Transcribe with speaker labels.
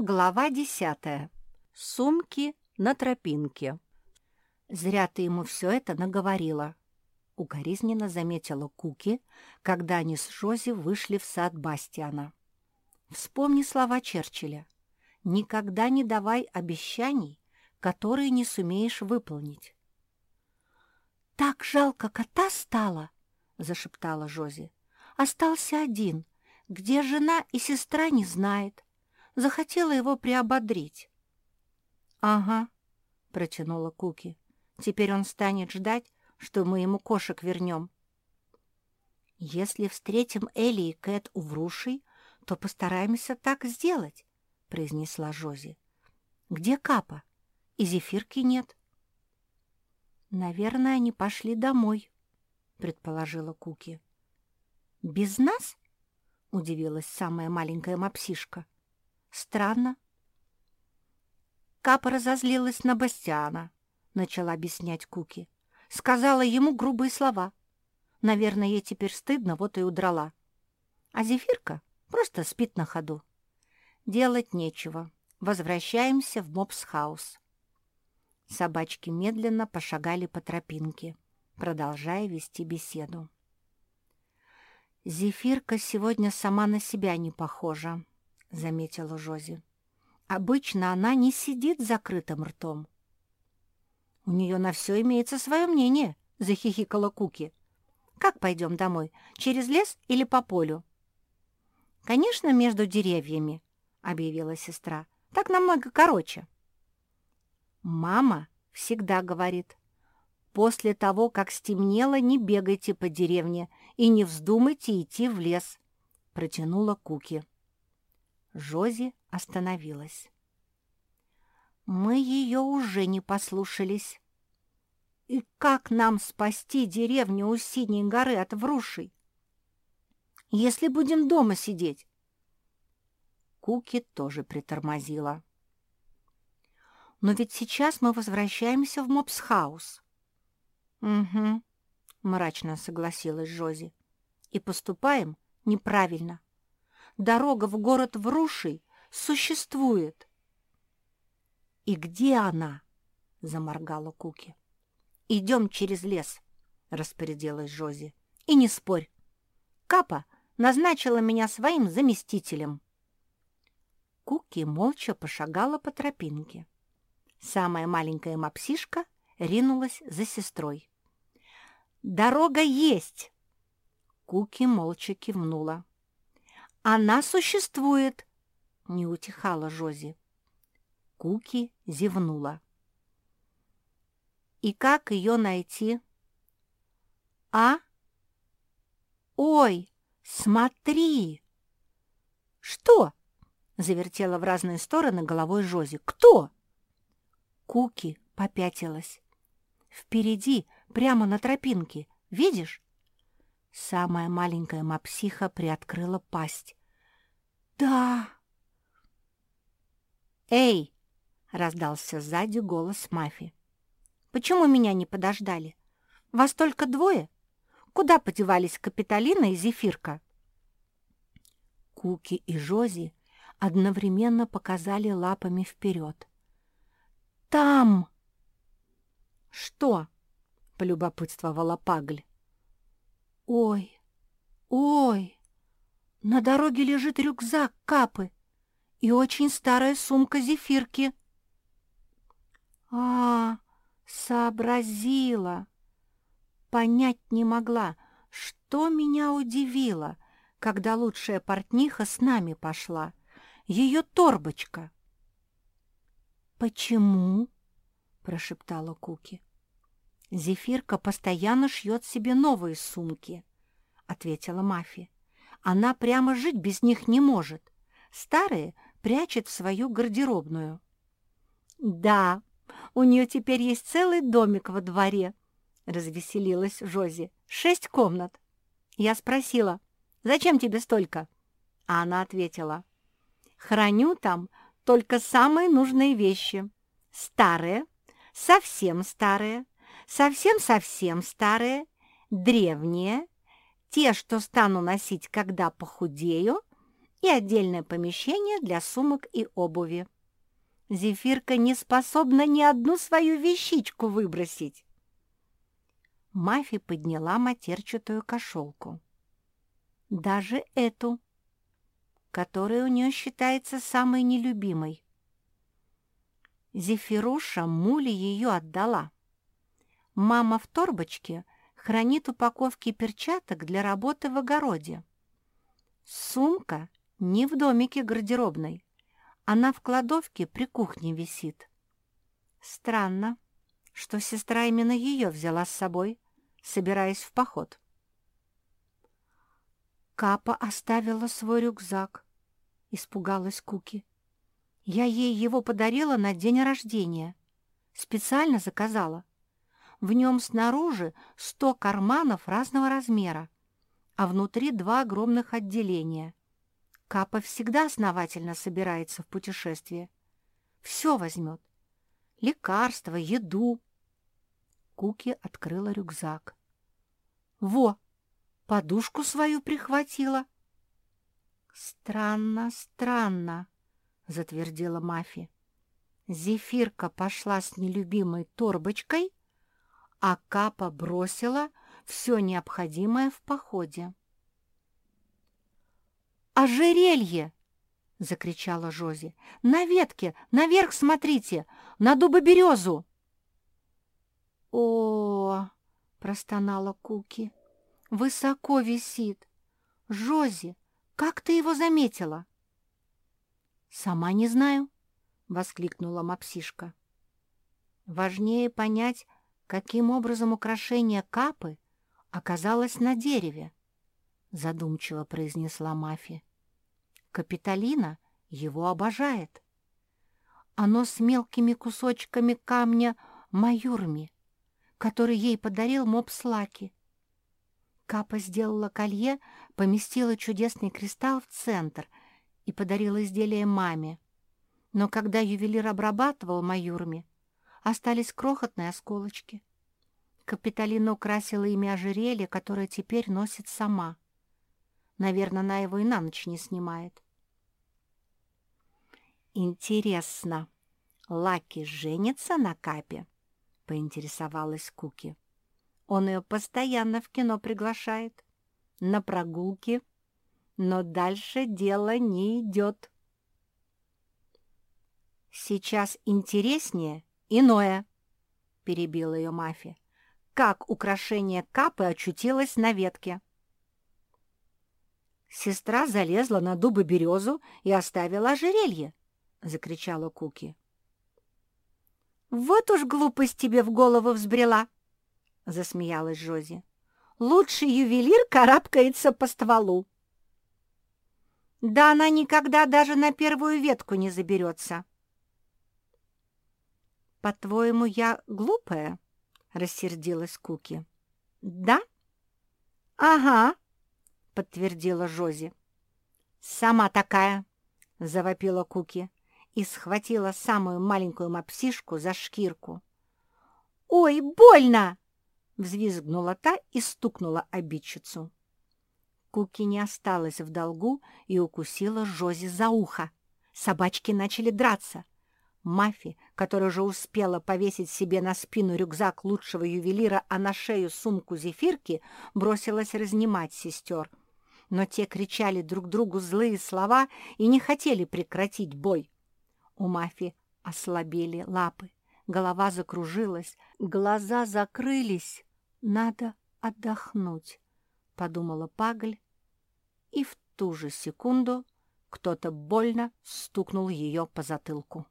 Speaker 1: Глава десятая. Сумки на тропинке. «Зря ты ему все это наговорила», — укоризненно заметила Куки, когда они с Жози вышли в сад Бастиана. «Вспомни слова Черчилля. Никогда не давай обещаний, которые не сумеешь выполнить». «Так жалко кота стало», — зашептала Жози. «Остался один, где жена и сестра не знает» захотела его приободрить. «Ага», — протянула Куки, — «теперь он станет ждать, что мы ему кошек вернем». «Если встретим Элли и Кэт у Врушей, то постараемся так сделать», — произнесла Жози. «Где Капа? И зефирки нет». «Наверное, они пошли домой», — предположила Куки. «Без нас?» — удивилась самая маленькая мопсишка. Странно. Капа разозлилась на Бастиана, начала объяснять Куки. Сказала ему грубые слова. Наверное, ей теперь стыдно, вот и удрала. А Зефирка просто спит на ходу. Делать нечего. Возвращаемся в Мопсхаус. Собачки медленно пошагали по тропинке, продолжая вести беседу. Зефирка сегодня сама на себя не похожа, — заметила Жози. «Обычно она не сидит с закрытым ртом». «У нее на все имеется свое мнение», — захихикала Куки. «Как пойдем домой? Через лес или по полю?» «Конечно, между деревьями», — объявила сестра. «Так намного короче». «Мама всегда говорит, после того, как стемнело, не бегайте по деревне и не вздумайте идти в лес», — протянула Куки. Жози остановилась. «Мы ее уже не послушались. И как нам спасти деревню у Синей горы от врушей, если будем дома сидеть?» Куки тоже притормозила. «Но ведь сейчас мы возвращаемся в Мопсхаус». «Угу», — мрачно согласилась Жози. «И поступаем неправильно» дорога в город Вруший существует. «И где она?» — заморгала Куки. «Идем через лес», — распорядилась Жози. «И не спорь. Капа назначила меня своим заместителем». Куки молча пошагала по тропинке. Самая маленькая мопсишка ринулась за сестрой. «Дорога есть!» Куки молча кивнула. Она существует!» — не утихала Жози. Куки зевнула. «И как ее найти?» «А? Ой, смотри!» «Что?» — завертела в разные стороны головой Жози. «Кто?» Куки попятилась. «Впереди, прямо на тропинке. Видишь?» Самая маленькая мопсиха приоткрыла пасть. «Да!» «Эй!» — раздался сзади голос Мафи. «Почему меня не подождали? Вас только двое? Куда подевались Капитолина и Зефирка?» Куки и Жози одновременно показали лапами вперед. «Там!» «Что?» — полюбопытствовала Пагль. «Ой, ой!» На дороге лежит рюкзак Капы и очень старая сумка зефирки. А, сообразила. Понять не могла, что меня удивило, когда лучшая портниха с нами пошла. Ее торбочка. «Почему?» — прошептала Куки. «Зефирка постоянно шьет себе новые сумки», — ответила Мафи. Она прямо жить без них не может. Старые прячет в свою гардеробную. «Да, у нее теперь есть целый домик во дворе», — развеселилась Жози. «Шесть комнат». Я спросила, «Зачем тебе столько?» А она ответила, «Храню там только самые нужные вещи. Старые, совсем старые, совсем-совсем старые, древние те, что стану носить, когда похудею, и отдельное помещение для сумок и обуви. Зефирка не способна ни одну свою вещичку выбросить. Мафи подняла матерчатую кошелку. Даже эту, которая у нее считается самой нелюбимой. Зефируша Муле ее отдала. Мама в торбочке хранит упаковки перчаток для работы в огороде. Сумка не в домике гардеробной. Она в кладовке при кухне висит. Странно, что сестра именно ее взяла с собой, собираясь в поход. Капа оставила свой рюкзак. Испугалась Куки. Я ей его подарила на день рождения. Специально заказала. В нем снаружи сто карманов разного размера, а внутри два огромных отделения. Капа всегда основательно собирается в путешествие. Все возьмет. Лекарства, еду. Куки открыла рюкзак. Во, подушку свою прихватила. Странно, странно, затвердила Мафи. Зефирка пошла с нелюбимой торбочкой, а Капа бросила все необходимое в походе. «Ожерелье!» — закричала Жози. «На ветке! Наверх смотрите! На дубоберезу!» «О!» — простонала Куки. «Высоко висит! Жози, как ты его заметила?» «Сама не знаю», — воскликнула мапсишка. «Важнее понять, каким образом украшение капы оказалось на дереве», — задумчиво произнесла Мафи. Капитолина его обожает. Оно с мелкими кусочками камня маюрми, который ей подарил Мопслаки. Капа сделала колье, поместила чудесный кристалл в центр и подарила изделие маме. Но когда ювелир обрабатывал маюрми, остались крохотные осколочки. Капитолина украсила ими ожерелье, которое теперь носит сама — Наверное, она его и на ночь не снимает. «Интересно, Лаки женится на Капе?» — поинтересовалась Куки. «Он ее постоянно в кино приглашает, на прогулки, но дальше дело не идет». «Сейчас интереснее иное», — перебила ее Мафи. «Как украшение Капы очутилось на ветке?» Сестра залезла на дубы-березу и оставила ожерелье, — закричала Куки. «Вот уж глупость тебе в голову взбрела!» — засмеялась Жози. «Лучший ювелир карабкается по стволу». «Да она никогда даже на первую ветку не заберется». «По-твоему, я глупая?» — рассердилась Куки. «Да?» «Ага», подтвердила Жози. «Сама такая!» — завопила Куки и схватила самую маленькую мапсишку за шкирку. «Ой, больно!» — взвизгнула та и стукнула обидчицу. Куки не осталась в долгу и укусила Жози за ухо. Собачки начали драться. Мафи, которая уже успела повесить себе на спину рюкзак лучшего ювелира, а на шею сумку зефирки, бросилась разнимать сестер — но те кричали друг другу злые слова и не хотели прекратить бой. У Мафи ослабели лапы, голова закружилась, глаза закрылись. «Надо отдохнуть», — подумала Пагль, и в ту же секунду кто-то больно стукнул ее по затылку.